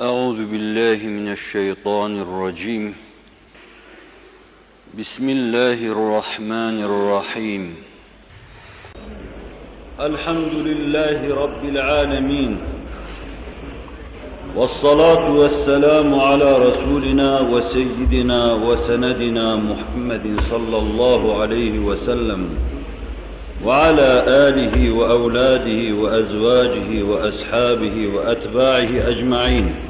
أعوذ بالله من الشيطان الرجيم. بسم الله الرحمن الرحيم. الحمد لله رب العالمين. والصلاة والسلام على رسولنا وسيدنا وسندنا محمد صلى الله عليه وسلم وعلى آله وأولاده وأزواجه وأصحابه وأتباعه أجمعين.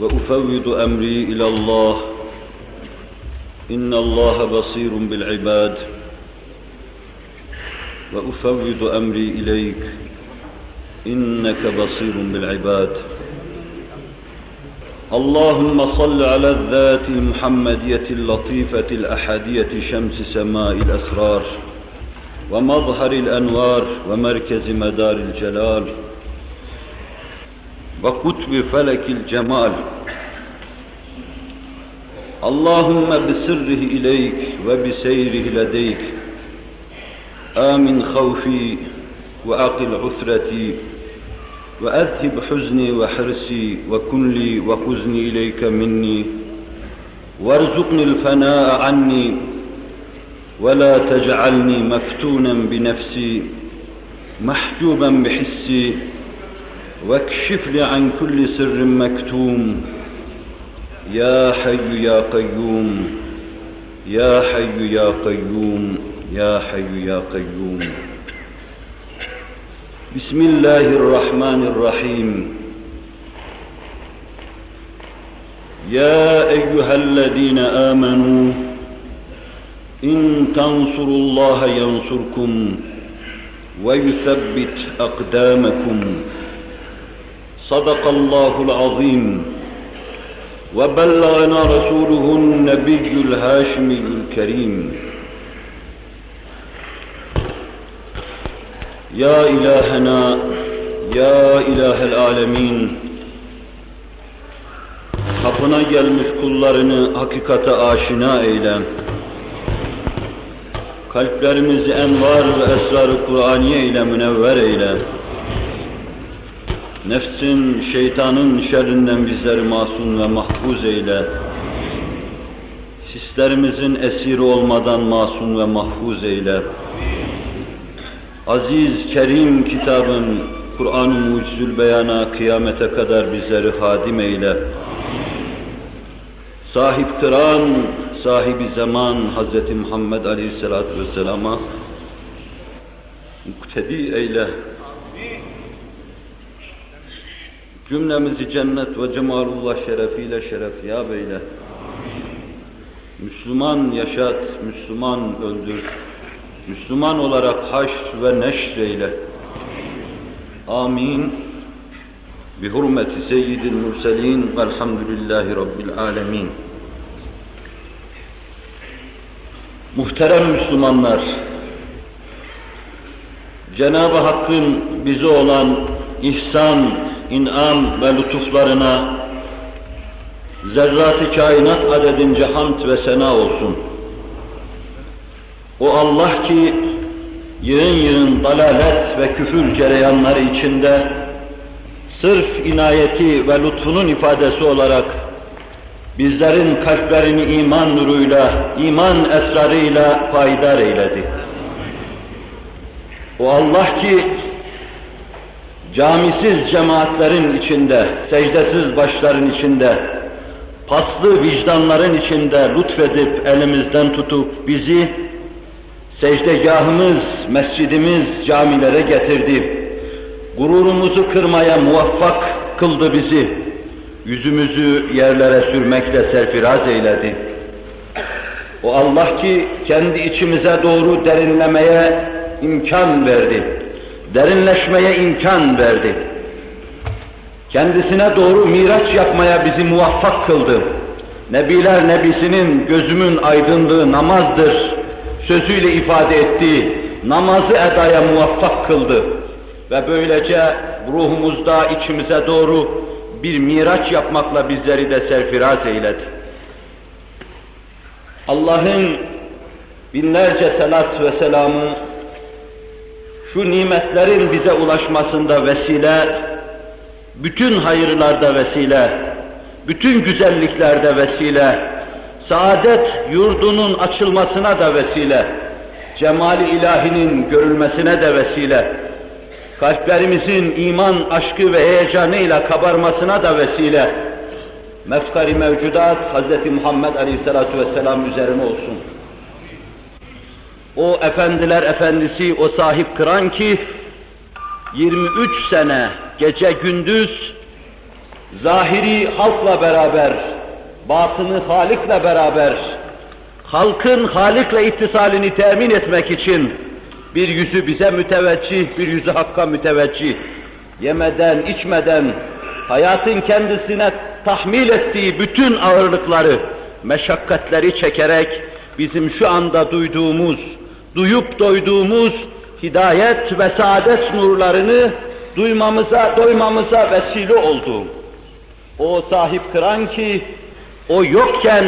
وأفوض أمري إلى الله. إن الله بصير بالعباد. وأفوض أمري إليك. إنك بصير بالعباد. اللهم صل على الذات المحمدية اللطيفة الأحدية شمس سماء الأسرار ومظهر الأنوار ومركز مدار الجلال. وقطب فلك الجمال. اللهم بسره إليك وبسيره لديك. آمن خوفي وأقل عثرتي. وأذهب حزني وحرصي وكن لي وخذني إليك مني. وارزقني الفناء عني. ولا تجعلني مفتونا بنفسي. محجوبا بحسي. واكشف لي عن كل سر مكتوم يا حي يا قيوم يا حي يا قيوم يا حي يا قيوم بسم الله الرحمن الرحيم يا ايها الذين امنوا ان تنصروا الله ينصركم ويثبت اقدامكم صدق الله العظيم وبلغنا رسوله النبي الهاشمي الكريم يا إلهنا يا إله العالمين Kapına gelmiş kullarını hakikate aşina eyle. Kalplerimizi envar ve esrar-ı Kur'aniye ile münevver eyle. Nefsin, şeytanın şerrinden bizleri masum ve mahfuz eyle. Hislerimizin esiri olmadan masum ve mahfuz eyle. Aziz, kerim kitabın, Kur'an-ı Mucizül Beyan'a kıyamete kadar bizleri hadim eyle. Sahip kıran, sahibi zaman Hz. Muhammed Aleyhisselatü Vesselam'a muktedi eyle. Cümlemizi cennet ve cemalullah şerefiyle şerefyab eyle. Müslüman yaşat, Müslüman öldür. Müslüman olarak haşr ve neşreyle. Amin. Bi hurmeti seyyidil murselin velhamdülillahi rabbil alemin. Muhterem Müslümanlar, Cenab-ı Hakk'ın bize olan ihsan, inam ve lütuflarına zerrat-ı kainat adedince hamd ve sena olsun. O Allah ki yığın yığın dalalet ve küfür cereyanları içinde sırf inayeti ve lütfunun ifadesi olarak bizlerin kalplerini iman nuruyla, iman esrarıyla payidar eyledi. O Allah ki camisiz cemaatlerin içinde, secdesiz başların içinde, paslı vicdanların içinde lütfedip elimizden tutup bizi secdegahımız, mescidimiz, camilere getirdi. Gururumuzu kırmaya muvaffak kıldı bizi. Yüzümüzü yerlere sürmekle serfiraz eyledi. O Allah ki kendi içimize doğru derinlemeye imkan verdi. Derinleşmeye imkan verdi. Kendisine doğru miraç yapmaya bizi muvaffak kıldı. Nebiler Nebisi'nin gözümün aydınlığı namazdır sözüyle ifade ettiği namazı edaya muvaffak kıldı. Ve böylece ruhumuzda içimize doğru bir miraç yapmakla bizleri de serfiraz eyledi. Allah'ın binlerce selat ve selamı şu nimetlerin bize ulaşmasında vesile, bütün hayırlarda vesile, bütün güzelliklerde vesile, saadet yurdunun açılmasına da vesile, cemali ilahinin görülmesine de vesile, kalplerimizin iman aşkı ve heyecanıyla kabarmasına da vesile, mefkari mevcudat Hz. Muhammed Aleyhisselatü Vesselam üzerine olsun. O efendiler efendisi, o sahip kıran ki, 23 sene gece gündüz zahiri halkla beraber, batını Halik'le beraber, halkın Halik'le ittisalini temin etmek için bir yüzü bize müteveccih, bir yüzü Hakk'a müteveccih, yemeden, içmeden, hayatın kendisine tahmil ettiği bütün ağırlıkları, meşakkatleri çekerek bizim şu anda duyduğumuz, duyup doyduğumuz hidayet ve saadet nurlarını duymamıza, doymamıza vesile oldu. O sahip kıran ki, o yokken,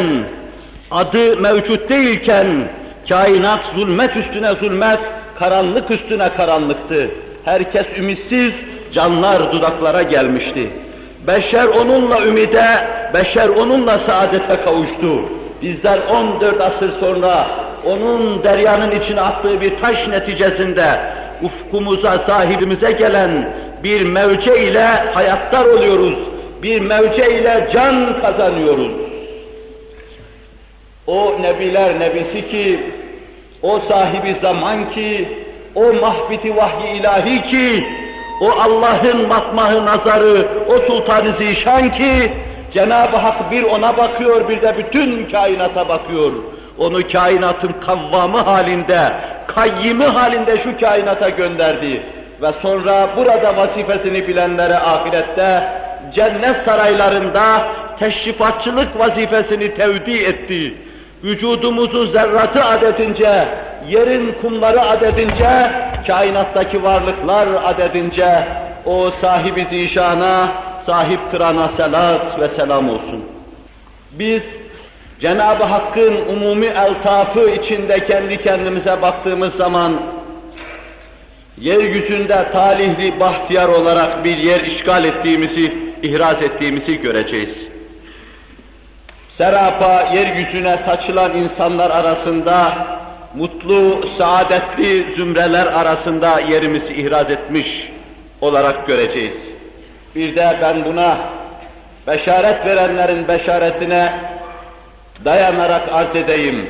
adı mevcut değilken, kainat zulmet üstüne zulmet, karanlık üstüne karanlıktı. Herkes ümitsiz, canlar dudaklara gelmişti. Beşer onunla ümide, beşer onunla saadete kavuştu. Bizler 14 asır sonra onun deryanın içine attığı bir taş neticesinde ufkumuza, sahibimize gelen bir mevce ile hayatlar oluyoruz. Bir mevce ile can kazanıyoruz. O nebiler nebisi ki, o sahibi zaman ki, o mahbiti vahyi ilahi ki, o Allah'ın matmahı nazarı, o sultan-ı zişan ki, Cenab-ı Hak bir ona bakıyor, bir de bütün kainata bakıyor. Onu kainatın kavvamı halinde, kayyimi halinde şu kainata gönderdi. Ve sonra burada vazifesini bilenlere ahirette, cennet saraylarında teşrifatçılık vazifesini tevdi etti. Vücudumuzu zerratı adedince, yerin kumları adedince, kainattaki varlıklar adedince, o sahibi zişana, sahip kırana selat ve selam olsun. Biz Cenab-ı Hakk'ın umumi eltafı içinde kendi kendimize baktığımız zaman yeryüzünde talihli bahtiyar olarak bir yer işgal ettiğimizi, ihraz ettiğimizi göreceğiz. Serapa yeryüzüne saçılan insanlar arasında mutlu, saadetli zümreler arasında yerimizi ihraz etmiş olarak göreceğiz. Bir de ben buna beşaret verenlerin beşaretine dayanarak arz edeyim.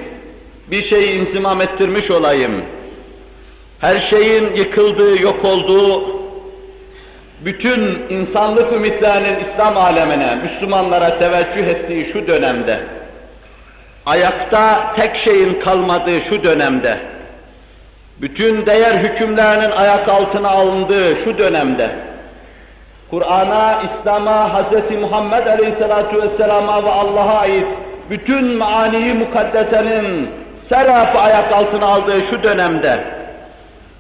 Bir şeyi inzimam ettirmiş olayım. Her şeyin yıkıldığı, yok olduğu, bütün insanlık ümitlerinin İslam alemine, Müslümanlara teveccüh ettiği şu dönemde, ayakta tek şeyin kalmadığı şu dönemde, bütün değer hükümlerinin ayak altına alındığı şu dönemde, Kur'an'a, İslam'a, Hz. Muhammed Aleyhisselatü Vesselam'a ve Allah'a ait bütün maaniyi mukaddesenin serapı ayak altına aldığı şu dönemde,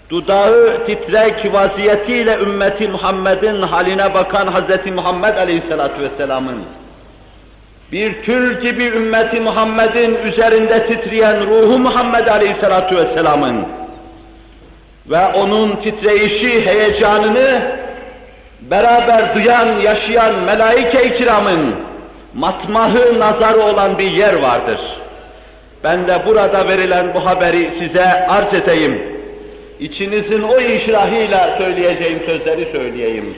dudağı titrek vaziyetiyle ümmeti Muhammed'in haline bakan Hz. Muhammed Aleyhisselatü Vesselam'ın, bir tül gibi ümmeti Muhammed'in üzerinde titreyen ruhu Muhammed Aleyhisselatü Vesselam'ın ve onun titreyişi, heyecanını beraber duyan, yaşayan melaike-i kiramın matmahı nazarı olan bir yer vardır. Ben de burada verilen bu haberi size arz edeyim. İçinizin o işrahıyla söyleyeceğim sözleri söyleyeyim.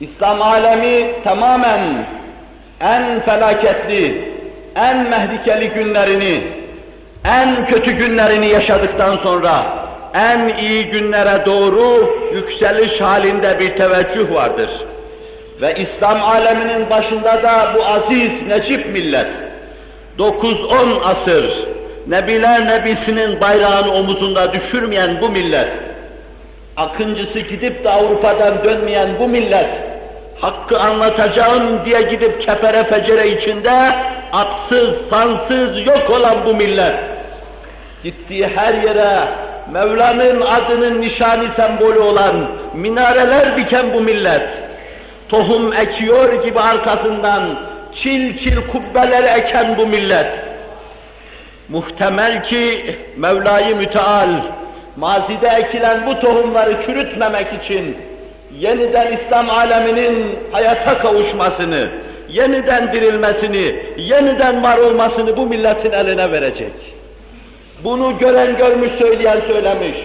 İslam alemi tamamen en felaketli, en mehlikeli günlerini, en kötü günlerini yaşadıktan sonra en iyi günlere doğru yükseliş halinde bir teveccüh vardır. Ve İslam aleminin başında da bu aziz, necip millet, 9-10 asır, Nebiler Nebisi'nin bayrağını omuzunda düşürmeyen bu millet, akıncısı gidip de Avrupa'dan dönmeyen bu millet, hakkı anlatacağım diye gidip kefere fecere içinde atsız, sansız yok olan bu millet, gittiği her yere Mevla'nın adının nişani sembolü olan minareler diken bu millet, tohum ekiyor gibi arkasından çil çil kubbeler eken bu millet, muhtemel ki Mevla-i Müteal, mazide ekilen bu tohumları çürütmemek için yeniden İslam aleminin hayata kavuşmasını, yeniden dirilmesini, yeniden var olmasını bu milletin eline verecek. Bunu gören görmüş söyleyen söylemiş.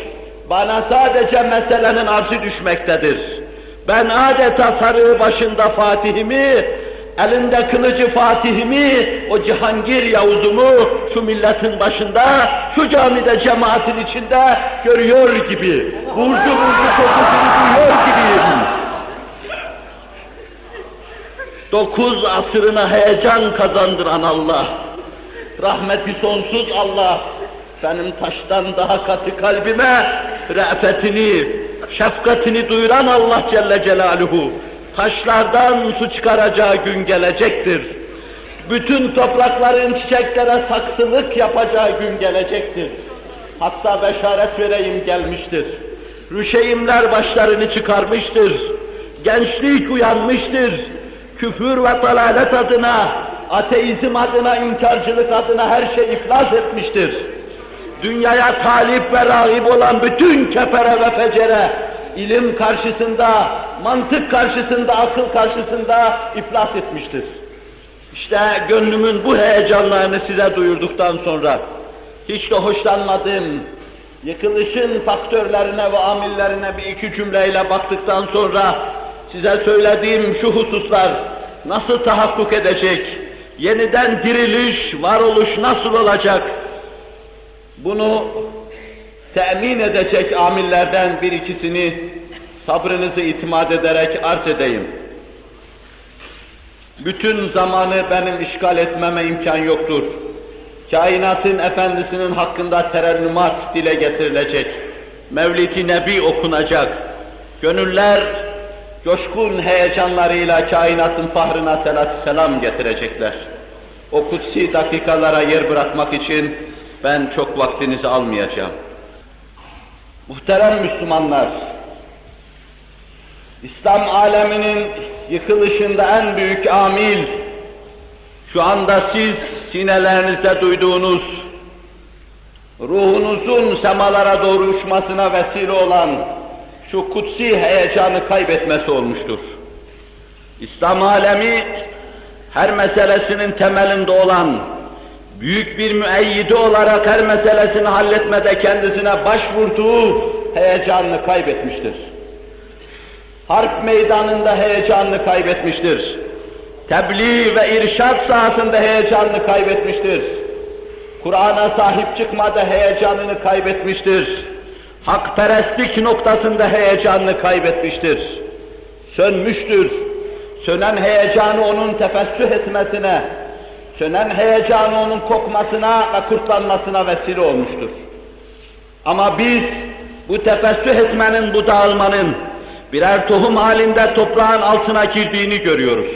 Bana sadece meselenin arşı düşmektedir. Ben adeta sarığı başında Fatih'imi, elinde kılıcı Fatih'imi, o Cihangir Yavuz'umu şu milletin başında, şu camide cemaatin içinde görüyor gibi, vurdu vurdu kokusunu duyuyor gibiyim. Dokuz asırına heyecan kazandıran Allah, rahmeti sonsuz Allah, benim taştan daha katı kalbime re'fetini, şefkatini duyuran Allah Celle Celaluhu, taşlardan su çıkaracağı gün gelecektir. Bütün toprakların çiçeklere saksılık yapacağı gün gelecektir. Hatta beşaret vereyim gelmiştir. Rüşeyimler başlarını çıkarmıştır. Gençlik uyanmıştır. Küfür ve dalalet adına, ateizm adına, inkarcılık adına her şey iflas etmiştir. Dünyaya talip ve rahip olan bütün kefere ve fecere, ilim karşısında, mantık karşısında, akıl karşısında iflas etmiştir. İşte gönlümün bu heyecanlarını size duyurduktan sonra, hiç de hoşlanmadığım, yıkılışın faktörlerine ve amillerine bir iki cümleyle baktıktan sonra, size söylediğim şu hususlar nasıl tahakkuk edecek, yeniden diriliş, varoluş nasıl olacak, bunu temin edecek amillerden bir ikisini sabrınızı itimat ederek arz edeyim. Bütün zamanı benim işgal etmeme imkan yoktur. Kainatın efendisinin hakkında terennümat dile getirilecek. Mevlid-i Nebi okunacak. Gönüller coşkun heyecanlarıyla kainatın fahrına selat selam getirecekler. O kutsi dakikalara yer bırakmak için ben çok vaktinizi almayacağım. Muhterem Müslümanlar, İslam aleminin yıkılışında en büyük amil, şu anda siz sinelerinizde duyduğunuz, ruhunuzun semalara doğru uçmasına vesile olan şu kutsi heyecanı kaybetmesi olmuştur. İslam alemi her meselesinin temelinde olan, büyük bir müeyyidi olarak her meselesini halletmede kendisine başvurduğu heyecanını kaybetmiştir. Harp meydanında heyecanını kaybetmiştir. Tebliğ ve irşat sahasında heyecanını kaybetmiştir. Kur'an'a sahip çıkmada heyecanını kaybetmiştir. Hakperestlik noktasında heyecanını kaybetmiştir. Sönmüştür. Sönen heyecanı onun tefessüh etmesine, sönen heyecanı onun kokmasına ve kurtlanmasına vesile olmuştur. Ama biz bu tefessüh etmenin, bu dağılmanın birer tohum halinde toprağın altına girdiğini görüyoruz.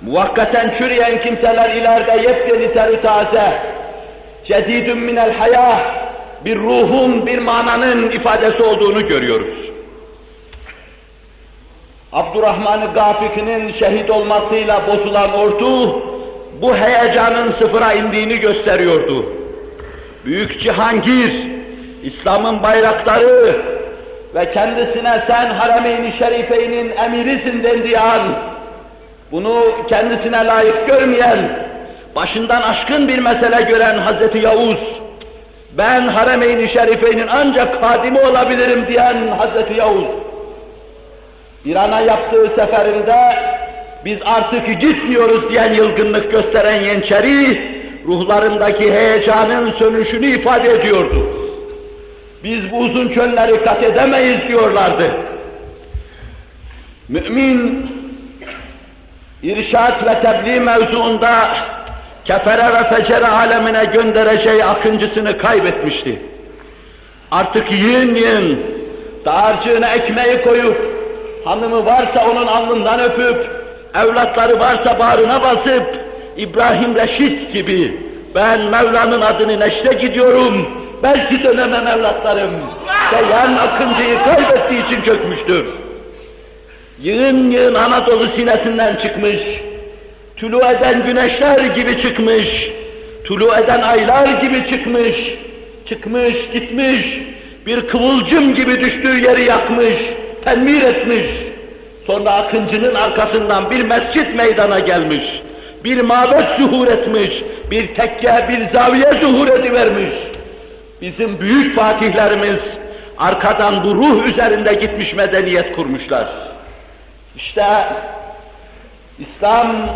Muvakkaten çürüyen kimseler ileride yepyeni teri taze, cedidün minel hayah, bir ruhun, bir mananın ifadesi olduğunu görüyoruz. Abdurrahman-ı Gafik'in şehit olmasıyla bozulan ordu, bu heyecanın sıfıra indiğini gösteriyordu. Büyük Cihangir, İslam'ın bayrakları ve kendisine sen Haremeyn-i Şerifeyn'in emirisin dendiği an, bunu kendisine layık görmeyen, başından aşkın bir mesele gören Hazreti Yavuz, ben Haremeyn-i Şerifeyn'in ancak kadimi olabilirim diyen Hazreti Yavuz, İran'a yaptığı seferinde biz artık gitmiyoruz diyen yılgınlık gösteren Yençeri, ruhlarındaki heyecanın sönüşünü ifade ediyordu. Biz bu uzun çölleri kat edemeyiz diyorlardı. Mümin, irşat ve tebliğ mevzuunda kefere ve fecere alemine göndereceği akıncısını kaybetmişti. Artık yığın yığın dağarcığına ekmeği koyup, hanımı varsa onun alnından öpüp, evlatları varsa bağrına basıp, İbrahim Reşit gibi ben Mevla'nın adını neşre gidiyorum, belki dönemem evlatlarım. Seyyan akıncıyı kaybettiği için çökmüştür. Yığın yığın Anadolu sinesinden çıkmış, tulu eden güneşler gibi çıkmış, tulu eden aylar gibi çıkmış, çıkmış, gitmiş, bir kıvılcım gibi düştüğü yeri yakmış, tenmir etmiş. Sonra Akıncı'nın arkasından bir mescit meydana gelmiş, bir mabet zuhur etmiş, bir tekke, bir zaviye zuhur edivermiş. Bizim büyük fatihlerimiz arkadan bu ruh üzerinde gitmiş medeniyet kurmuşlar. İşte İslam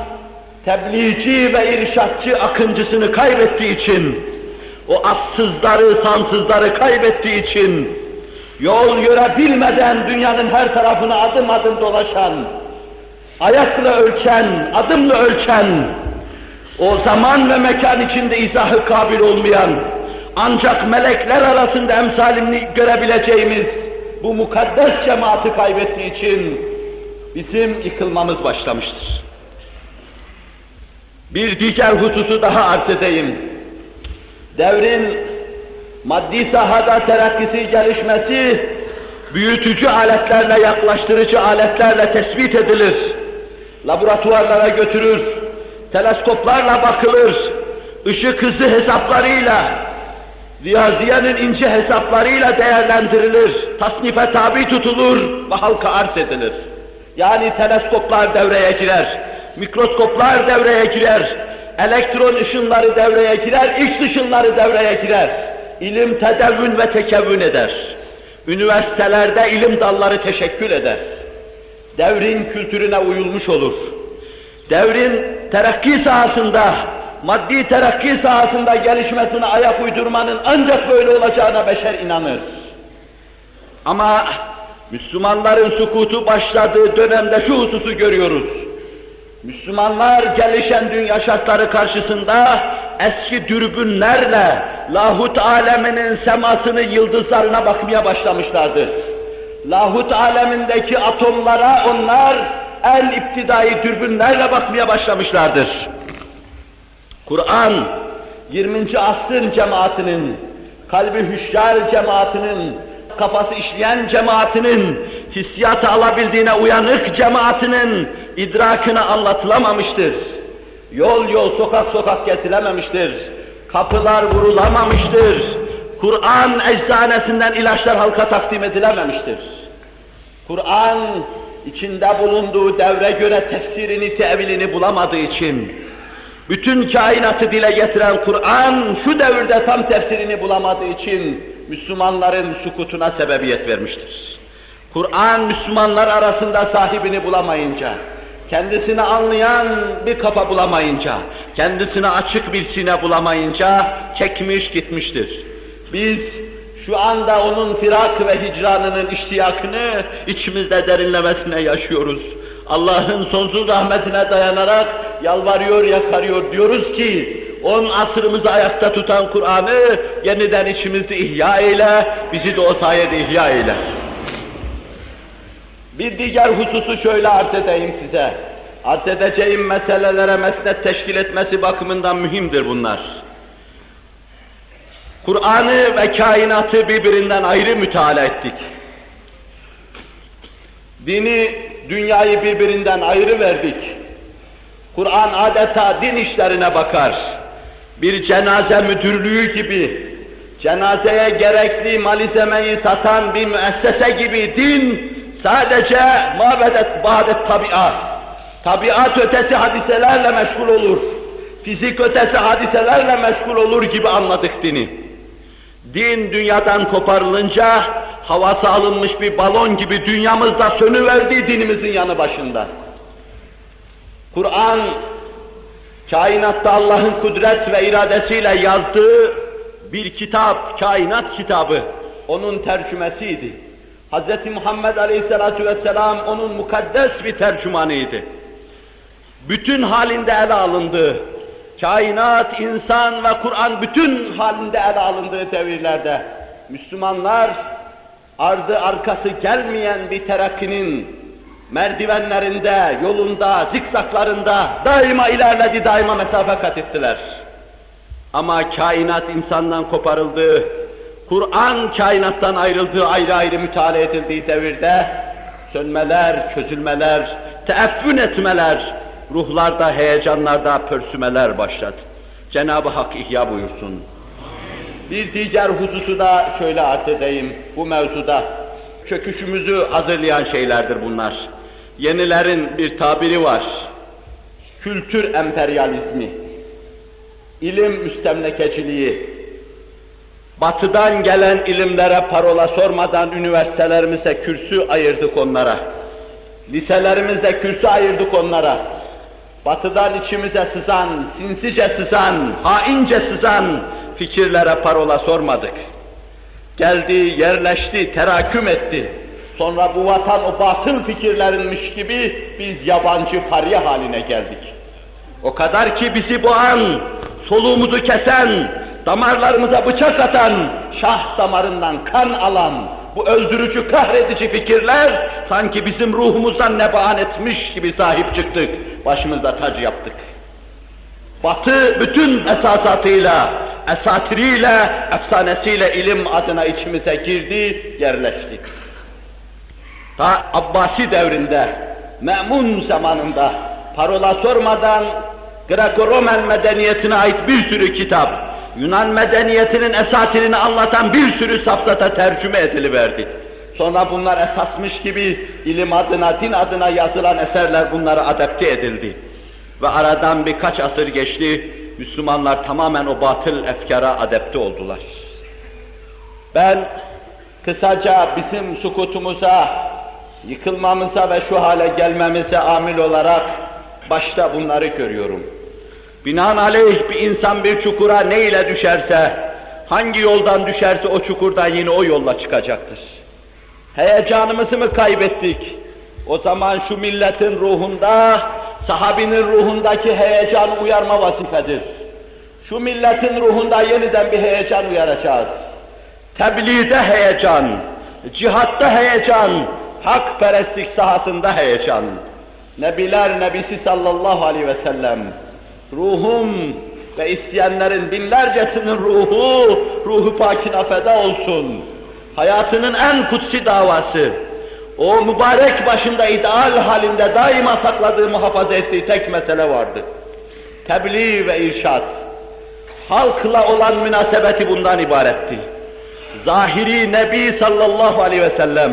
tebliğci ve irşatçı akıncısını kaybettiği için, o assızları, sansızları kaybettiği için, yol görebilmeden dünyanın her tarafına adım adım dolaşan, ayakla ölçen, adımla ölçen, o zaman ve mekan içinde izahı kabil olmayan, ancak melekler arasında emsalini görebileceğimiz bu mukaddes cemaati kaybettiği için bizim yıkılmamız başlamıştır. Bir diğer hususu daha arz edeyim. Devrin maddi sahada terakkisi, gelişmesi, büyütücü aletlerle, yaklaştırıcı aletlerle tespit edilir. Laboratuvarlara götürür, teleskoplarla bakılır, ışık hızı hesaplarıyla, riyaziyenin ince hesaplarıyla değerlendirilir, tasnife tabi tutulur ve halka arz edilir. Yani teleskoplar devreye girer, mikroskoplar devreye girer, elektron ışınları devreye girer, X ışınları devreye girer. İlim tedevvün ve tekevvün eder. Üniversitelerde ilim dalları teşekkül eder. Devrin kültürüne uyulmuş olur. Devrin terakki sahasında, maddi terakki sahasında gelişmesine ayak uydurmanın ancak böyle olacağına beşer inanır. Ama Müslümanların sukutu başladığı dönemde şu hususu görüyoruz. Müslümanlar gelişen dünya şartları karşısında eski dürbünlerle lahut aleminin semasını, yıldızlarına bakmaya başlamışlardır. Lahut alemindeki atomlara onlar en iptidai dürbünlerle bakmaya başlamışlardır. Kur'an 20. asrın cemaatinin, kalbi hüşyar cemaatinin, kafası işleyen cemaatinin, hissiyatı alabildiğine uyanık cemaatinin idrakına anlatılamamıştır. Yol yol, sokak sokak getirememiştir. Kapılar vurulamamıştır. Kur'an eczanesinden ilaçlar halka takdim edilememiştir. Kur'an içinde bulunduğu devre göre tefsirini, tevilini bulamadığı için, bütün kainatı dile getiren Kur'an şu devirde tam tefsirini bulamadığı için Müslümanların sukutuna sebebiyet vermiştir. Kur'an Müslümanlar arasında sahibini bulamayınca, kendisini anlayan bir kafa bulamayınca, kendisine açık bir sine bulamayınca çekmiş gitmiştir. Biz şu anda onun firak ve hicranının iştiyakını içimizde derinlemesine yaşıyoruz. Allah'ın sonsuz rahmetine dayanarak yalvarıyor, yakarıyor diyoruz ki, on asrımızı ayakta tutan Kur'an'ı yeniden içimizde ihya eyle, bizi de o sayede ihya eyle. Bir diğer hususu şöyle arz edeyim size. Arz edeceğim meselelere mesnet teşkil etmesi bakımından mühimdir bunlar. Kur'an'ı ve kainatı birbirinden ayrı müteala ettik. Dini, dünyayı birbirinden ayrı verdik. Kur'an adeta din işlerine bakar. Bir cenaze müdürlüğü gibi, cenazeye gerekli malzemeyi satan bir müessese gibi din sadece mabedet badet tabiat, tabiat ötesi hadiselerle meşgul olur, fizik ötesi hadiselerle meşgul olur gibi anladık dini. Din dünyadan koparılınca havası alınmış bir balon gibi dünyamızda sönüverdi dinimizin yanı başında. Kur'an kainatta Allah'ın kudret ve iradesiyle yazdığı bir kitap, kainat kitabı, onun tercümesiydi. Hz. Muhammed Aleyhisselatü Vesselam onun mukaddes bir tercümanıydı. Bütün halinde ele alındı. Kainat, insan ve Kur'an bütün halinde ele alındığı devirlerde Müslümanlar ardı arkası gelmeyen bir terakkinin merdivenlerinde, yolunda, zikzaklarında daima ilerledi, daima mesafe kat ettiler. Ama kainat insandan koparıldı, Kur'an kainattan ayrıldığı, ayrı ayrı müteala edildiği devirde sönmeler, çözülmeler, teeffün etmeler, ruhlarda, heyecanlarda pörsümeler başladı. Cenab-ı Hak ihya buyursun. Bir diğer hususu da şöyle arz edeyim bu mevzuda. Çöküşümüzü hazırlayan şeylerdir bunlar. Yenilerin bir tabiri var. Kültür emperyalizmi, ilim müstemlekeciliği, batıdan gelen ilimlere parola sormadan üniversitelerimize kürsü ayırdık onlara. Liselerimize kürsü ayırdık onlara. Batıdan içimize sızan, sinsice sızan, haince sızan fikirlere parola sormadık. Geldi, yerleşti, teraküm etti. Sonra bu vatan o batıl fikirlerinmiş gibi biz yabancı parya haline geldik. O kadar ki bizi boğan, soluğumuzu kesen, damarlarımıza bıçak atan, şah damarından kan alan, bu öldürücü, kahredici fikirler sanki bizim ruhumuzdan nebaan etmiş gibi sahip çıktık, başımızda tac yaptık. Batı bütün esasatıyla, esatiriyle, efsanesiyle ilim adına içimize girdi, yerleşti. Ta Abbasi devrinde, Me'mun zamanında parola sormadan Greco-Roman medeniyetine ait bir sürü kitap, Yunan medeniyetinin esatirini anlatan bir sürü safsata tercüme ediliverdi. Sonra bunlar esasmış gibi ilim adına, din adına yazılan eserler bunlara adapte edildi. Ve aradan birkaç asır geçti, Müslümanlar tamamen o batıl efkara adapte oldular. Ben kısaca bizim sukutumuza, yıkılmamıza ve şu hale gelmemize amil olarak başta bunları görüyorum. Binaenaleyh bir insan bir çukura ne ile düşerse, hangi yoldan düşerse o çukurdan yine o yolla çıkacaktır. Heyecanımızı mı kaybettik? O zaman şu milletin ruhunda, sahabinin ruhundaki heyecan uyarma vazifedir. Şu milletin ruhunda yeniden bir heyecan uyaracağız. Tebliğde heyecan, cihatta heyecan, hakperestlik sahasında heyecan. Nebiler Nebisi sallallahu aleyhi ve sellem, ruhum ve isteyenlerin binlercesinin ruhu, ruhu pakine feda olsun. Hayatının en kutsi davası, o mübarek başında ideal halinde daima sakladığı, muhafaza ettiği tek mesele vardı. Tebliğ ve irşad. Halkla olan münasebeti bundan ibaretti. Zahiri Nebi sallallahu aleyhi ve sellem,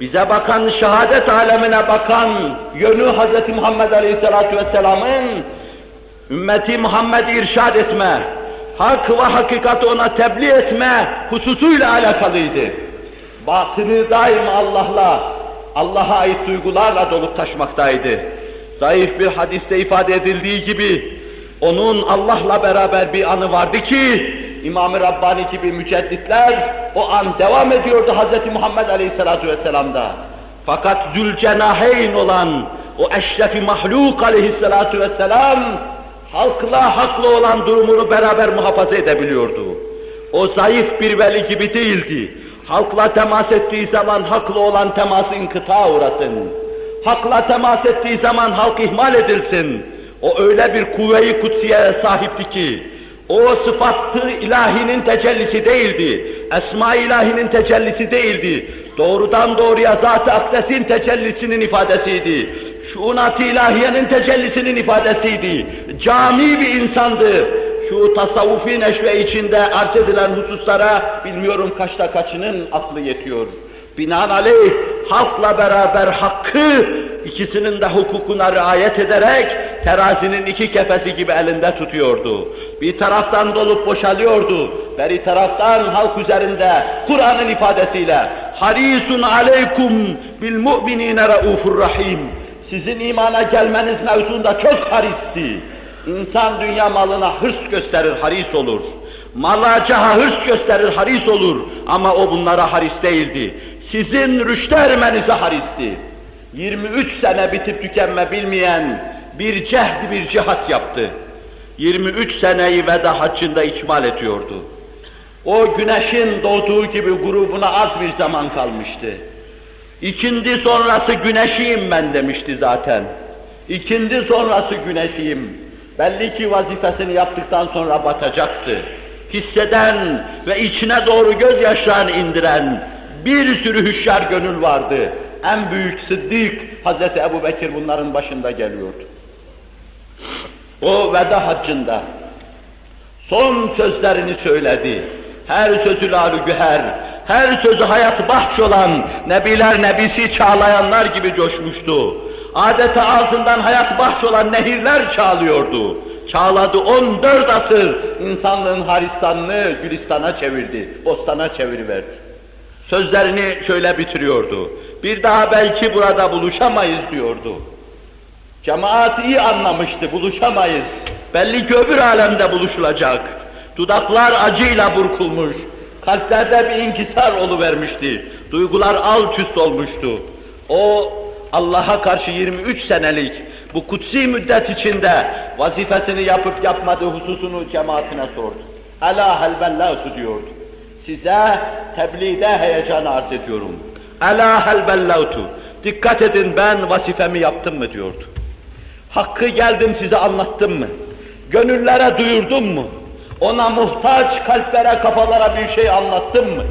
bize bakan, şehadet alemine bakan yönü Hz. Muhammed aleyhissalatu vesselamın ümmeti Muhammed irşad etme, hak ve hakikati ona tebliğ etme hususuyla alakalıydı. Batını daima Allah'la, Allah'a ait duygularla dolup taşmaktaydı. Zayıf bir hadiste ifade edildiği gibi, onun Allah'la beraber bir anı vardı ki, İmam-ı Rabbani gibi mücedditler o an devam ediyordu Hz. Muhammed Aleyhisselatü Vesselam'da. Fakat Zülcenaheyn olan o eşrefi mahluk Aleyhisselatü Vesselam halkla haklı olan durumunu beraber muhafaza edebiliyordu. O zayıf bir veli gibi değildi. Halkla temas ettiği zaman haklı olan teması inkıta uğrasın. Hakla temas ettiği zaman halk ihmal edilsin. O öyle bir kuvve-i kutsiyeye sahipti ki, o sıfattı ilahinin tecellisi değildi. Esma ilahinin tecellisi değildi. Doğrudan doğruya zat-ı akdesin tecellisinin ifadesiydi. Şuunat-ı ilahiyenin tecellisinin ifadesiydi. Cami bir insandı. Şu tasavvufi neşve içinde arz edilen hususlara bilmiyorum kaçta kaçının aklı yetiyor. Binaenaleyh halkla beraber hakkı ikisinin de hukukuna riayet ederek terazinin iki kefesi gibi elinde tutuyordu. Bir taraftan dolup boşalıyordu, beri taraftan halk üzerinde Kur'an'ın ifadesiyle harisun aleykum bil mu'minine raufur rahim. Sizin imana gelmeniz mevzunda çok haristi. İnsan dünya malına hırs gösterir, haris olur. Mala caha hırs gösterir, haris olur. Ama o bunlara haris değildi. Sizin rüşte ermenize haristi. 23 sene bitip tükenme bilmeyen bir cehd bir cihat yaptı. 23 seneyi veda haccında ikmal ediyordu. O güneşin doğduğu gibi grubuna az bir zaman kalmıştı. İkindi sonrası güneşiyim ben demişti zaten. İkindi sonrası güneşiyim. Belli ki vazifesini yaptıktan sonra batacaktı. Hisseden ve içine doğru gözyaşlarını indiren bir sürü hüşyar gönül vardı. En büyük Sıddık Hazreti Ebu Bekir bunların başında geliyordu. O veda haccında son sözlerini söyledi. Her sözü lalü güher, her sözü hayat bahç olan Nebiler Nebisi çağlayanlar gibi coşmuştu. Adeta ağzından hayat bahç olan nehirler çağlıyordu. Çağladı 14 asır insanlığın haristanını Gülistan'a çevirdi, bostana çeviriverdi. Sözlerini şöyle bitiriyordu. Bir daha belki burada buluşamayız diyordu. Cemaat iyi anlamıştı, buluşamayız. Belli ki öbür alemde buluşulacak. Dudaklar acıyla burkulmuş, kalplerde bir inkisar oluvermişti. Duygular alt üst olmuştu. O Allah'a karşı 23 senelik bu kutsi müddet içinde vazifesini yapıp yapmadığı hususunu cemaatine sordu. Ela helbellâsu diyordu. Size tebliğde heyecan arz ediyorum. Ela helbellâtu. Dikkat edin ben vazifemi yaptım mı diyordu. Hakkı geldim size anlattım mı? Gönüllere duyurdum mu? Ona muhtaç kalplere, kafalara bir şey anlattım mı?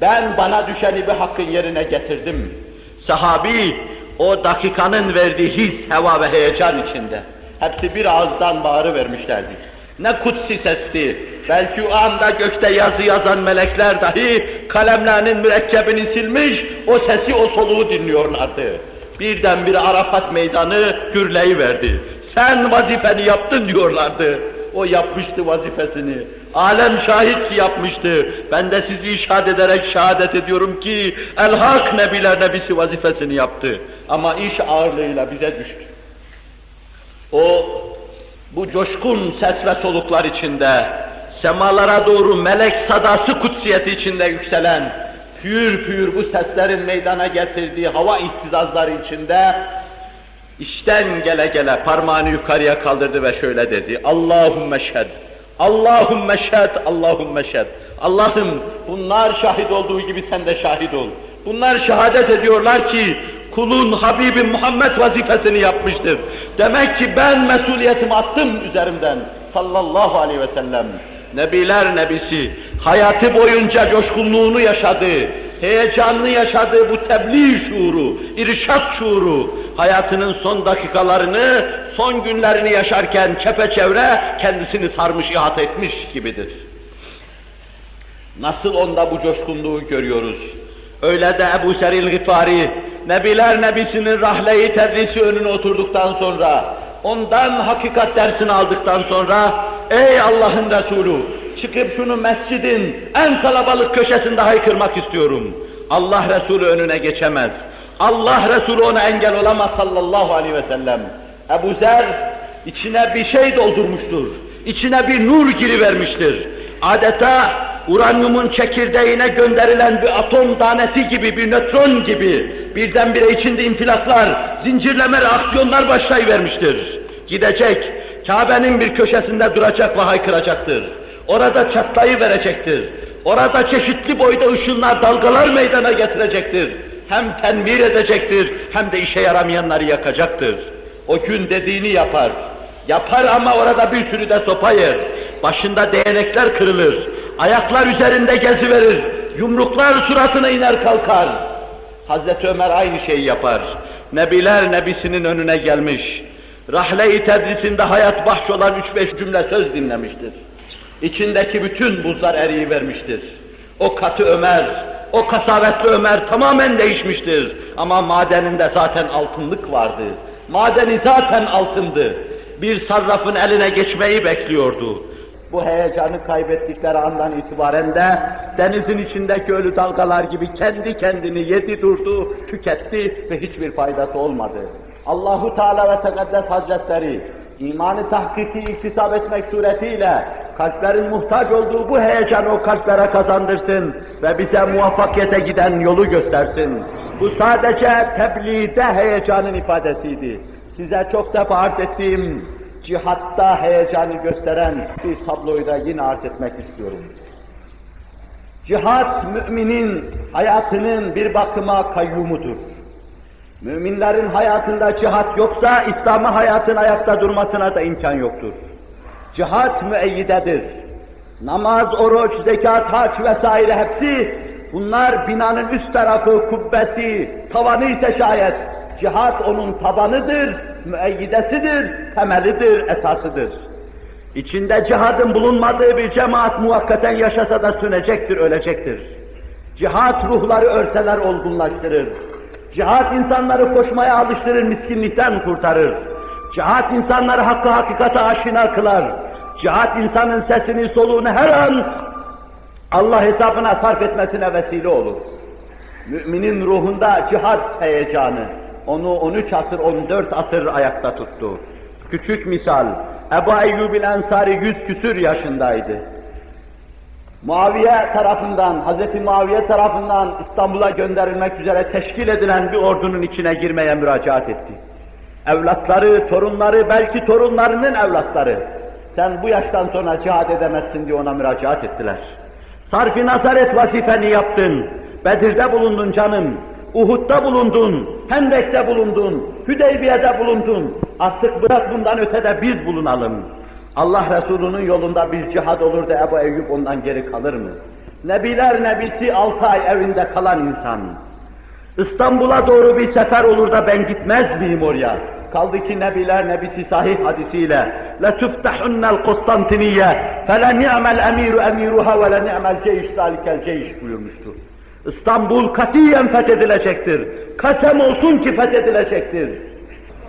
Ben bana düşeni bir hakkın yerine getirdim? Sahabi o dakikanın verdiği his, heva ve heyecan içinde. Hepsi bir ağızdan bağırı vermişlerdi. Ne kutsi sesti. Belki o anda gökte yazı yazan melekler dahi kalemlerinin mürekkebini silmiş, o sesi, o soluğu dinliyorlardı. Birdenbire Arafat meydanı gürleyi verdi. Sen vazifeni yaptın diyorlardı. O yapmıştı vazifesini. Alem şahit ki yapmıştı. Ben de sizi işaret ederek şehadet ediyorum ki El-Hak Nebiler Nebisi vazifesini yaptı. Ama iş ağırlığıyla bize düştü. O bu coşkun ses ve soluklar içinde semalara doğru melek sadası kutsiyeti içinde yükselen pür pür bu seslerin meydana getirdiği hava ihtizazları içinde işten gele gele parmağını yukarıya kaldırdı ve şöyle dedi. Allahümme şed, Allahümme şed, Allahümme şed. Allah'ım bunlar şahit olduğu gibi sen de şahit ol. Bunlar şehadet ediyorlar ki kulun Habibim Muhammed vazifesini yapmıştır. Demek ki ben mesuliyetimi attım üzerimden sallallahu aleyhi ve sellem. Nebiler nebisi hayatı boyunca coşkunluğunu yaşadı, heyecanını yaşadığı bu tebliğ şuuru, irşat şuuru, hayatının son dakikalarını, son günlerini yaşarken çepeçevre kendisini sarmış, ihat etmiş gibidir. Nasıl onda bu coşkunluğu görüyoruz? Öyle de Ebu Seril Gıfari, Nebiler Nebisi'nin rahleyi tedrisi önüne oturduktan sonra, ondan hakikat dersini aldıktan sonra, ey Allah'ın Resulü, çıkıp şunu mescidin en kalabalık köşesinde haykırmak istiyorum. Allah Resulü önüne geçemez. Allah Resulü ona engel olamaz sallallahu aleyhi ve sellem. Ebu Zer içine bir şey doldurmuştur. İçine bir nur girivermiştir. Adeta uranyumun çekirdeğine gönderilen bir atom tanesi gibi, bir nötron gibi birdenbire içinde infilaklar, zincirleme reaksiyonlar başlayıvermiştir. Gidecek, Kabe'nin bir köşesinde duracak ve haykıracaktır. Orada çatlayı verecektir. Orada çeşitli boyda ışınlar, dalgalar meydana getirecektir. Hem tenmir edecektir, hem de işe yaramayanları yakacaktır. O gün dediğini yapar. Yapar ama orada bir sürü de sopa yer. Başında değnekler kırılır. Ayaklar üzerinde geziverir. Yumruklar suratına iner kalkar. Hazreti Ömer aynı şeyi yapar. Nebiler nebisinin önüne gelmiş. Rahle-i tedrisinde hayat bahş olan üç beş cümle söz dinlemiştir. İçindeki bütün buzlar eriyi vermiştir. O katı Ömer, o kasavetli Ömer tamamen değişmiştir. Ama madeninde zaten altınlık vardı. Madeni zaten altındı. Bir sarrafın eline geçmeyi bekliyordu. Bu heyecanı kaybettikleri andan itibaren de denizin içindeki ölü dalgalar gibi kendi kendini yedi durdu, tüketti ve hiçbir faydası olmadı. Allahu Teala ve Tekaddes Hazretleri imanı tahkiki iktisap etmek suretiyle kalplerin muhtaç olduğu bu heyecanı o kalplere kazandırsın ve bize muvaffakiyete giden yolu göstersin. Bu sadece tebliğde heyecanın ifadesiydi. Size çok defa arz ettiğim cihatta heyecanı gösteren bir tabloyu da yine arz etmek istiyorum. Cihat müminin hayatının bir bakıma kayyumudur. Müminlerin hayatında cihat yoksa İslam'ı hayatın ayakta durmasına da imkan yoktur. Cihat müeyyidedir. Namaz, oruç, zekat, hac vesaire hepsi bunlar binanın üst tarafı, kubbesi, tavanı ise şayet cihat onun tabanıdır, müeyyidesidir, temelidir, esasıdır. İçinde cihadın bulunmadığı bir cemaat muvakkaten yaşasa da sönecektir, ölecektir. Cihat ruhları örseler olgunlaştırır. Cihat insanları koşmaya alıştırır, miskinlikten kurtarır. Cihat insanları hakkı hakikate aşina kılar. Cihat insanın sesini, soluğunu her an Allah hesabına sarf etmesine vesile olur. Müminin ruhunda cihat heyecanı, onu 13 asır, 14 asır ayakta tuttu. Küçük misal, Ebu Eyyub el Ensari yüz küsür yaşındaydı. Muaviye tarafından, Hz. Muaviye tarafından İstanbul'a gönderilmek üzere teşkil edilen bir ordunun içine girmeye müracaat etti. Evlatları, torunları, belki torunlarının evlatları, sen bu yaştan sonra cihad edemezsin diye ona müracaat ettiler. Sarf-ı vazifeni yaptın, Bedir'de bulundun canım, Uhud'da bulundun, Hendek'te bulundun, Hüdeybiye'de bulundun. Artık bırak bundan ötede biz bulunalım. Allah Resulü'nün yolunda bir cihad olur da Ebu Eyyub ondan geri kalır mı? Nebiler nebisi altı ay evinde kalan insan. İstanbul'a doğru bir sefer olur da ben gitmez miyim oraya? Kaldı ki Nebiler Nebisi sahih hadisiyle لَتُفْتَحُنَّ الْقُسْطَنْتِنِيَّ فَلَنِعْمَ الْاَمِيرُ اَمِيرُهَا وَلَنِعْمَ الْجَيْشِ ذَٰلِكَ الْجَيْشِ buyurmuştur. İstanbul katiyen fethedilecektir. Kasem olsun ki fethedilecektir.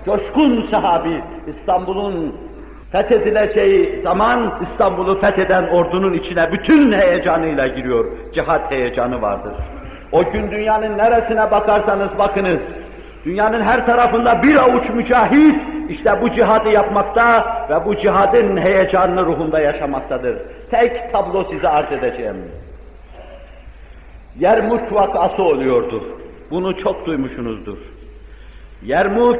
Coşkun sahabi İstanbul'un fethedileceği zaman İstanbul'u fetheden ordunun içine bütün heyecanıyla giriyor. Cihat heyecanı vardır. O gün dünyanın neresine bakarsanız bakınız, dünyanın her tarafında bir avuç mücahit işte bu cihadı yapmakta ve bu cihadın heyecanını ruhunda yaşamaktadır. Tek tablo size arz edeceğim. Yermuk vakası oluyordu. Bunu çok duymuşsunuzdur. Yermuk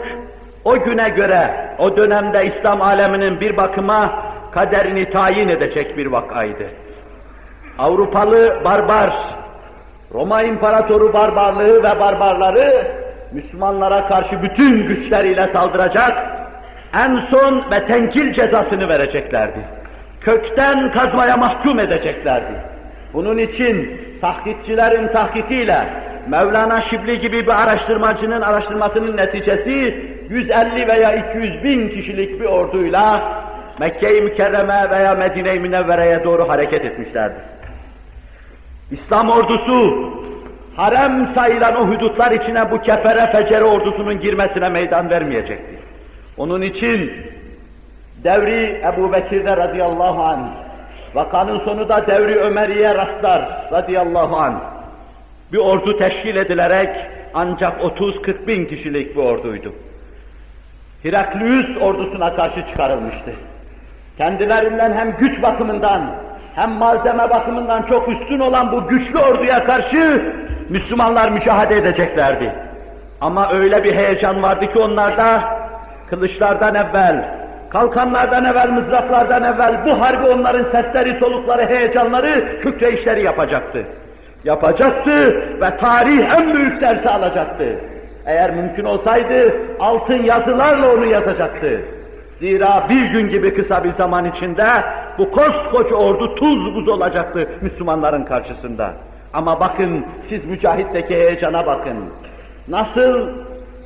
o güne göre, o dönemde İslam aleminin bir bakıma kaderini tayin edecek bir vakaydı. Avrupalı barbar, Roma İmparatoru barbarlığı ve barbarları Müslümanlara karşı bütün güçleriyle saldıracak, en son ve tenkil cezasını vereceklerdi. Kökten kazmaya mahkum edeceklerdi. Bunun için tahkikçilerin tahkikiyle Mevlana Şibli gibi bir araştırmacının araştırmasının neticesi 150 veya 200 bin kişilik bir orduyla Mekke-i Mükerreme veya Medine-i Münevvere'ye doğru hareket etmişlerdi. İslam ordusu harem sayılan o hudutlar içine bu kefere fecere ordusunun girmesine meydan vermeyecekti. Onun için devri Ebu Bekir'de radıyallahu anh vakanın sonu da devri Ömer'iye rastlar radıyallahu anh. Bir ordu teşkil edilerek ancak 30-40 bin kişilik bir orduydu. Heraklius ordusuna karşı çıkarılmıştı. Kendilerinden hem güç bakımından hem malzeme bakımından çok üstün olan bu güçlü orduya karşı Müslümanlar mücadele edeceklerdi. Ama öyle bir heyecan vardı ki onlarda kılıçlardan evvel, kalkanlardan evvel, mızraklardan evvel bu harbi onların sesleri, solukları, heyecanları, kükreyişleri yapacaktı. Yapacaktı ve tarih en büyük dersi alacaktı. Eğer mümkün olsaydı altın yazılarla onu yazacaktı. Zira bir gün gibi kısa bir zaman içinde bu koskoca ordu tuz buz olacaktı Müslümanların karşısında. Ama bakın siz mücahitteki heyecana bakın. Nasıl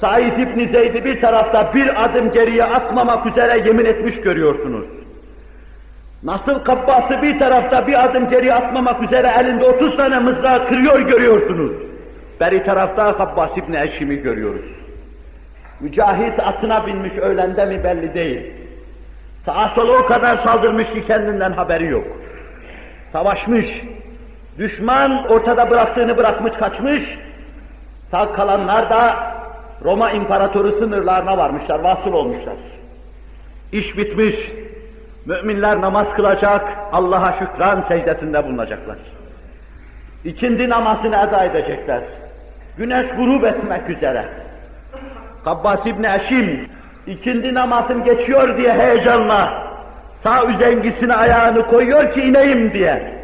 Said İbni Zeyd'i bir tarafta bir adım geriye atmamak üzere yemin etmiş görüyorsunuz. Nasıl Kabbas'ı bir tarafta bir adım geriye atmamak üzere elinde 30 tane mızrağı kırıyor görüyorsunuz. Beri tarafta Kabbas İbni Eşim'i görüyoruz. Mücahit atına binmiş öğlende mi belli değil. Sağa sola o kadar saldırmış ki kendinden haberi yok. Savaşmış. Düşman ortada bıraktığını bırakmış kaçmış. Sağ kalanlar da Roma İmparatoru sınırlarına varmışlar, vasıl olmuşlar. İş bitmiş. Müminler namaz kılacak, Allah'a şükran secdesinde bulunacaklar. İkindi namazını eda edecekler. Güneş grup etmek üzere. Kabbas İbni Eşim, ikindi namazım geçiyor diye heyecanla sağ üzengisine ayağını koyuyor ki ineyim diye.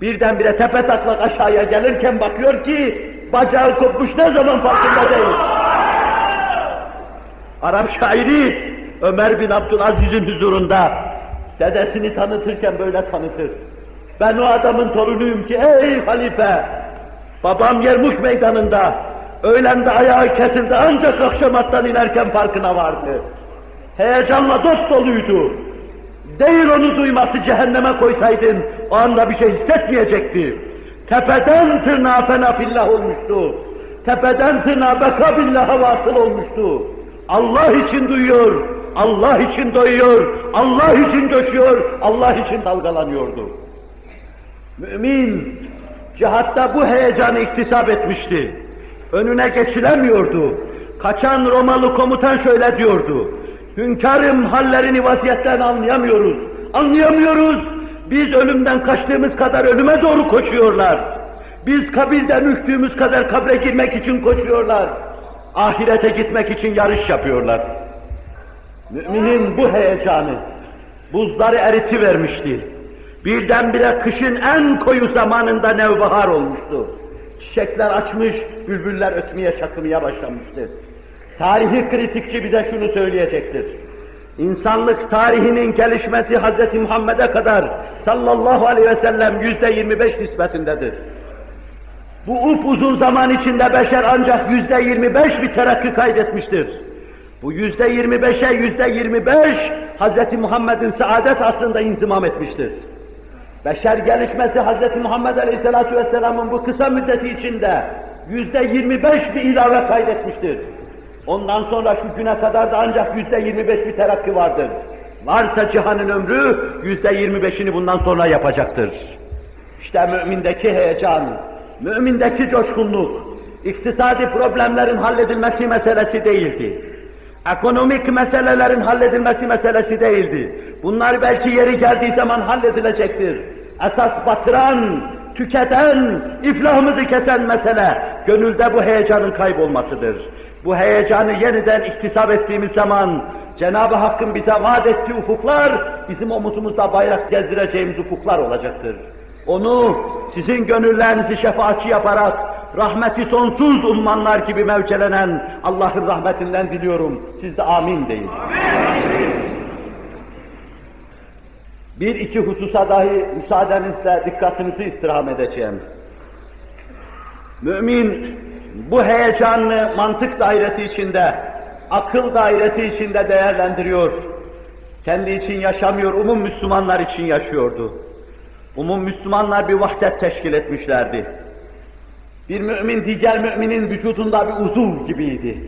Birdenbire tepe taklak aşağıya gelirken bakıyor ki bacağı kopmuş ne zaman farkında değil. Arap şairi Ömer bin Abdülaziz'in huzurunda dedesini tanıtırken böyle tanıtır. Ben o adamın torunuyum ki ey halife, babam Yermuk meydanında öğlende ayağı kesildi ancak akşam attan inerken farkına vardı. Heyecanla dop doluydu. Değil onu duyması cehenneme koysaydın o anda bir şey hissetmeyecekti. Tepeden tırnağa fenafillah olmuştu. Tepeden tırnağa bekabillaha vasıl olmuştu. Allah için duyuyor, Allah için doyuyor, Allah için coşuyor, Allah için dalgalanıyordu. Mümin cihatta bu heyecanı iktisap etmişti. Önüne geçilemiyordu. Kaçan Romalı komutan şöyle diyordu. Hünkârım hallerini vaziyetlerini anlayamıyoruz. Anlayamıyoruz. Biz ölümden kaçtığımız kadar ölüme doğru koşuyorlar. Biz kabirden ürktüğümüz kadar kabre girmek için koşuyorlar. Ahirete gitmek için yarış yapıyorlar. Müminin bu heyecanı buzları eriti vermişti. Birdenbire kışın en koyu zamanında nevbahar olmuştu. Çiçekler açmış, bülbüller ötmeye çakımaya başlamıştı. Tarihi kritikçi bize şunu söyleyecektir. İnsanlık tarihinin gelişmesi Hz. Muhammed'e kadar sallallahu aleyhi ve sellem yüzde yirmi beş nispetindedir. Bu upuzun zaman içinde beşer ancak yüzde yirmi beş bir terakki kaydetmiştir. Bu yüzde yirmi beşe yüzde yirmi beş Hz. Muhammed'in saadet aslında inzimam etmiştir. Beşer gelişmesi Hz. Muhammed Aleyhisselatü Vesselam'ın bu kısa müddeti içinde yüzde yirmi beş bir ilave kaydetmiştir. Ondan sonra şu güne kadar da ancak yüzde yirmi beş bir terakki vardır. Varsa cihanın ömrü yüzde yirmi beşini bundan sonra yapacaktır. İşte mümindeki heyecan, mümindeki coşkunluk, iktisadi problemlerin halledilmesi meselesi değildi. Ekonomik meselelerin halledilmesi meselesi değildi. Bunlar belki yeri geldiği zaman halledilecektir. Esas batıran, tüketen, iflahımızı kesen mesele, gönülde bu heyecanın kaybolmasıdır. Bu heyecanı yeniden iktisap ettiğimiz zaman, Cenab-ı Hakk'ın bize vaat ettiği ufuklar, bizim omuzumuzda bayrak gezdireceğimiz ufuklar olacaktır. Onu sizin gönüllerinizi şefaatçi yaparak, rahmeti sonsuz ummanlar gibi mevcelenen Allah'ın rahmetinden diliyorum. Siz de amin deyin. Amin. Bir iki hususa dahi müsaadenizle dikkatinizi istirham edeceğim. Mümin bu heyecanlı mantık dairesi içinde, akıl dairesi içinde değerlendiriyor. Kendi için yaşamıyor, umum Müslümanlar için yaşıyordu. Umum Müslümanlar bir vahdet teşkil etmişlerdi. Bir mümin diğer müminin vücudunda bir uzuv gibiydi.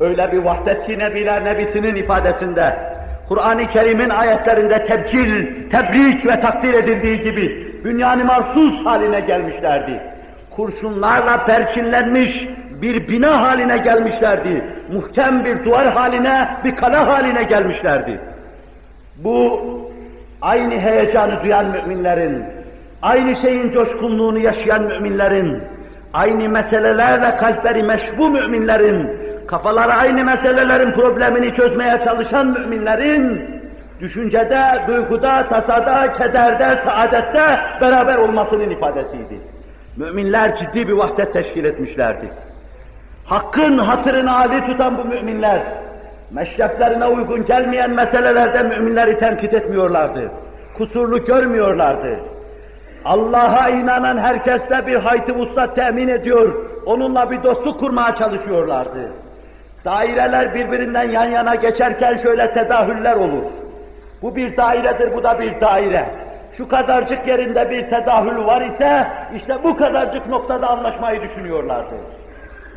Öyle bir vahdet ki Nebiler Nebisi'nin ifadesinde, Kur'an-ı Kerim'in ayetlerinde tebcil, tebrik ve takdir edildiği gibi dünyanı mahsus haline gelmişlerdi. Kurşunlarla perçinlenmiş bir bina haline gelmişlerdi. Muhkem bir duvar haline, bir kale haline gelmişlerdi. Bu aynı heyecanı duyan müminlerin, aynı şeyin coşkunluğunu yaşayan müminlerin, aynı meselelerle kalpleri meşbu müminlerin, kafaları aynı meselelerin problemini çözmeye çalışan müminlerin, düşüncede, duyguda, tasada, kederde, saadette beraber olmasının ifadesiydi. Müminler ciddi bir vahdet teşkil etmişlerdi. Hakkın hatırını âli tutan bu müminler, meşreplerine uygun gelmeyen meselelerde müminleri tenkit etmiyorlardı. Kusurlu görmüyorlardı. Allah'a inanan herkeste bir vuslat temin ediyor, onunla bir dostluk kurmaya çalışıyorlardı. Daireler birbirinden yan yana geçerken şöyle tedahüller olur. Bu bir dairedir, bu da bir daire. Şu kadarcık yerinde bir tedahül var ise, işte bu kadarcık noktada anlaşmayı düşünüyorlardı.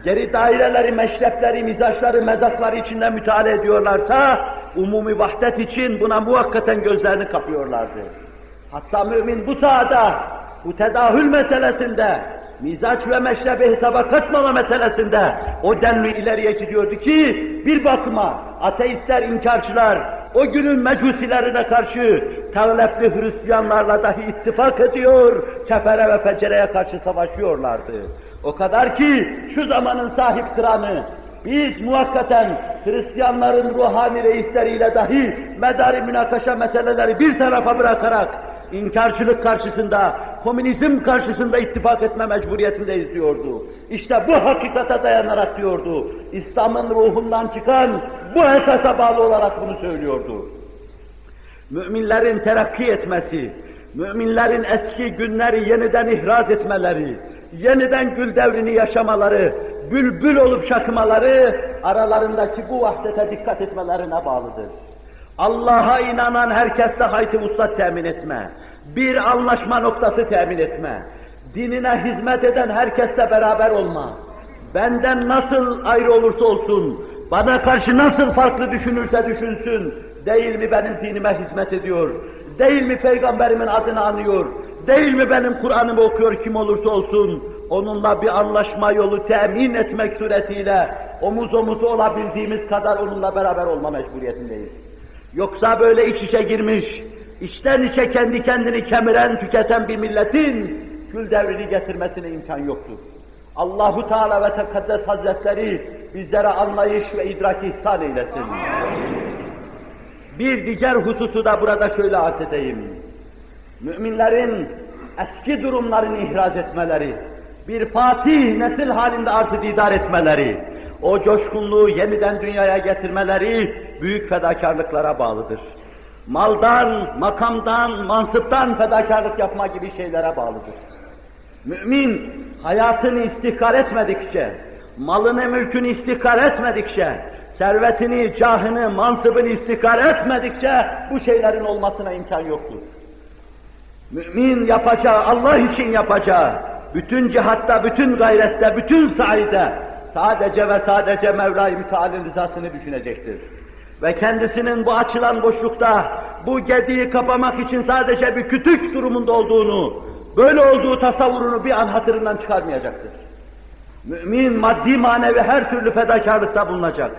Geri daireleri, meşrepleri, mizaçları, mezakları içinde müteala ediyorlarsa, umumi vahdet için buna muhakkaten gözlerini kapıyorlardı. Hatta mümin bu sahada, bu tedahül meselesinde, mizaç ve meşrebi hesaba katmama meselesinde o denli ileriye gidiyordu ki, bir bakıma ateistler, inkarcılar, o günün mecusilerine karşı tağlepli Hristiyanlarla dahi ittifak ediyor, kefere ve fecereye karşı savaşıyorlardı. O kadar ki şu zamanın sahip kıranı, biz muhakkaten Hristiyanların ruhani reisleriyle dahi medari münakaşa meseleleri bir tarafa bırakarak inkarcılık karşısında komünizm karşısında ittifak etme mecburiyetindeyiz diyordu. İşte bu hakikate dayanarak diyordu. İslam'ın ruhundan çıkan bu esasa bağlı olarak bunu söylüyordu. Müminlerin terakki etmesi, müminlerin eski günleri yeniden ihraz etmeleri, yeniden gül devrini yaşamaları, bülbül olup şakımaları, aralarındaki bu vahdete dikkat etmelerine bağlıdır. Allah'a inanan herkesle hayti vuslat temin etme, bir anlaşma noktası temin etme, dinine hizmet eden herkesle beraber olma, benden nasıl ayrı olursa olsun, bana karşı nasıl farklı düşünürse düşünsün, değil mi benim dinime hizmet ediyor, değil mi peygamberimin adını anıyor, değil mi benim Kur'an'ımı okuyor kim olursa olsun, onunla bir anlaşma yolu temin etmek suretiyle omuz omuzu olabildiğimiz kadar onunla beraber olma mecburiyetindeyiz. Yoksa böyle iç içe girmiş, içten içe kendi kendini kemiren, tüketen bir milletin kül devrini getirmesine imkan yoktur. Allahu Teala ve Tekaddes Hazretleri bizlere anlayış ve idrak ihsan eylesin. Bir diğer hususu da burada şöyle arz edeyim. Müminlerin eski durumlarını ihraz etmeleri, bir fatih nesil halinde arz didar etmeleri, o coşkunluğu yeniden dünyaya getirmeleri büyük fedakarlıklara bağlıdır. Maldan, makamdan, mansıptan fedakarlık yapma gibi şeylere bağlıdır. Mümin hayatını istihkar etmedikçe, malını mülkünü istihkar etmedikçe, servetini, cahını, mansıbını istihkar etmedikçe bu şeylerin olmasına imkan yoktur. Mümin yapacağı, Allah için yapacağı, bütün cihatta, bütün gayrette, bütün saide sadece ve sadece Mevla-i Müteal'in rızasını düşünecektir. Ve kendisinin bu açılan boşlukta, bu gediği kapamak için sadece bir kütük durumunda olduğunu, böyle olduğu tasavvurunu bir an hatırından çıkarmayacaktır. Mümin maddi manevi her türlü fedakarlıkta bulunacak.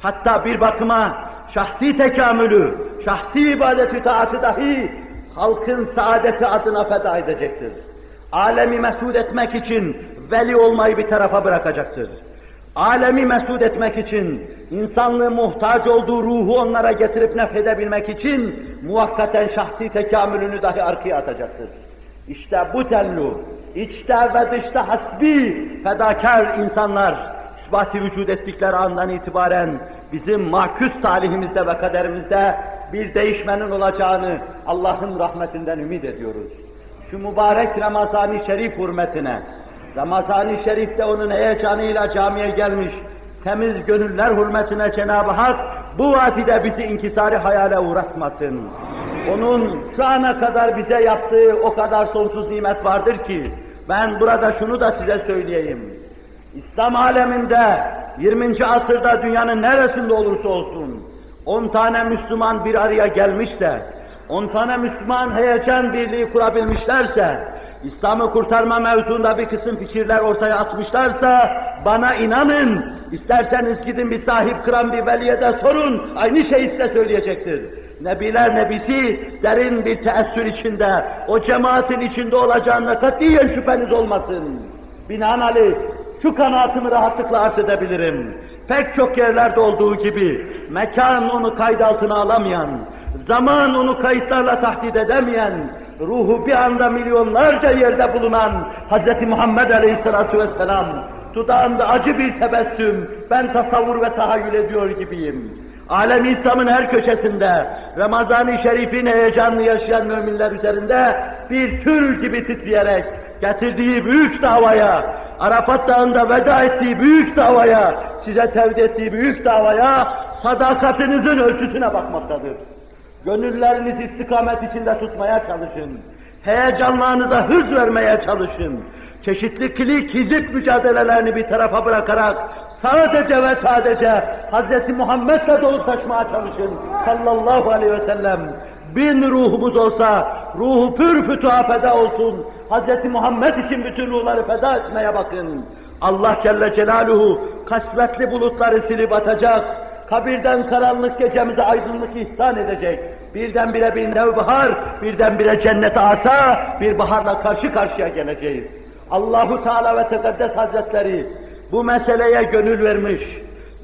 Hatta bir bakıma şahsi tekamülü, şahsi ibadeti taatı dahi halkın saadeti adına feda edecektir. Alemi mesud etmek için veli olmayı bir tarafa bırakacaktır. Alemi mesud etmek için, insanlığı muhtaç olduğu ruhu onlara getirip nefedebilmek için muhakkaten şahsi tekamülünü dahi arkaya atacaktır. İşte bu tellu, içte ve dışta hasbi, fedakar insanlar, isbati vücut ettikleri andan itibaren bizim mahkus talihimizde ve kaderimizde bir değişmenin olacağını Allah'ın rahmetinden ümit ediyoruz. Şu mübarek Ramazan-ı Şerif hürmetine, Ramazan-ı Şerif'te onun heyecanıyla camiye gelmiş, temiz gönüller hürmetine Cenab-ı Hak bu vadide bizi inkisari hayale uğratmasın. Onun şu ana kadar bize yaptığı o kadar sonsuz nimet vardır ki, ben burada şunu da size söyleyeyim. İslam aleminde 20. asırda dünyanın neresinde olursa olsun 10 tane Müslüman bir araya gelmişse, 10 tane Müslüman heyecan birliği kurabilmişlerse, İslam'ı kurtarma mevzuunda bir kısım fikirler ortaya atmışlarsa, bana inanın, isterseniz gidin bir sahip kıran bir veliye de sorun, aynı şeyi size söyleyecektir. Nebiler Nebisi derin bir teessür içinde, o cemaatin içinde olacağına katiyen şüpheniz olmasın. Binaenaleyh şu kanaatimi rahatlıkla arz edebilirim. Pek çok yerlerde olduğu gibi mekan onu kayıt altına alamayan, zaman onu kayıtlarla tahdit edemeyen, ruhu bir anda milyonlarca yerde bulunan Hz. Muhammed Aleyhisselatü Vesselam dudağında acı bir tebessüm, ben tasavvur ve tahayyül ediyor gibiyim. Alem İslam'ın her köşesinde Ramazan-ı Şerif'in heyecanını yaşayan müminler üzerinde bir tül gibi titreyerek getirdiği büyük davaya, Arafat Dağı'nda veda ettiği büyük davaya, size tevdi ettiği büyük davaya sadakatinizin ölçüsüne bakmaktadır. Gönüllerinizi istikamet içinde tutmaya çalışın. Heyecanlarınıza hız vermeye çalışın. Çeşitli kilik, hizip mücadelelerini bir tarafa bırakarak sadece ve sadece Hz. Muhammed'le dolup taşmaya çalışın. Sallallahu aleyhi ve sellem. Bin ruhumuz olsa, ruhu pür fütuha feda olsun. Hz. Muhammed için bütün ruhları feda etmeye bakın. Allah Celle Celaluhu kasvetli bulutları silip atacak, kabirden karanlık gecemize aydınlık ihsan edecek. Birdenbire bir nevbahar, birdenbire cennet asa, bir baharla karşı karşıya geleceğiz. Allahu Teala ve Tekaddes Hazretleri bu meseleye gönül vermiş,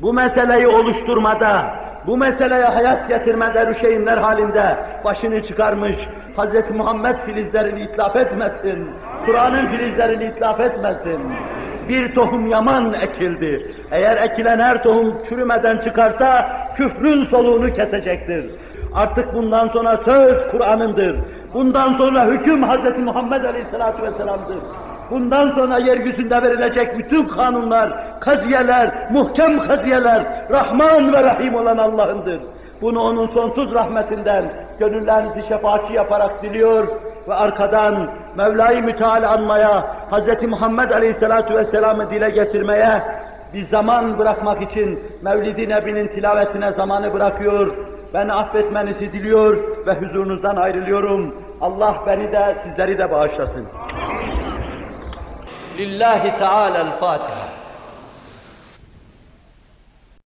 bu meseleyi oluşturmada, bu meseleye hayat getirmede rüşeğinler halinde başını çıkarmış, Hz. Muhammed filizlerini itlaf etmesin, Kur'an'ın filizlerini itlaf etmesin. Bir tohum yaman ekildi. Eğer ekilen her tohum çürümeden çıkarsa küfrün soluğunu kesecektir. Artık bundan sonra söz Kur'an'ındır. Bundan sonra hüküm Hz. Muhammed Aleyhisselatü Vesselam'dır. Bundan sonra yeryüzünde verilecek bütün kanunlar, kaziyeler, muhkem kaziyeler, Rahman ve Rahim olan Allah'ındır. Bunu onun sonsuz rahmetinden gönüllerinizi şefaatçi yaparak diliyor ve arkadan Mevla-i Müteala anmaya, Hz. Muhammed Aleyhisselatü Vesselam'ı dile getirmeye bir zaman bırakmak için Mevlid-i Nebi'nin tilavetine zamanı bırakıyor, beni affetmenizi diliyor ve huzurunuzdan ayrılıyorum. Allah beni de sizleri de bağışlasın. Lillahi Teala'l-Fatiha.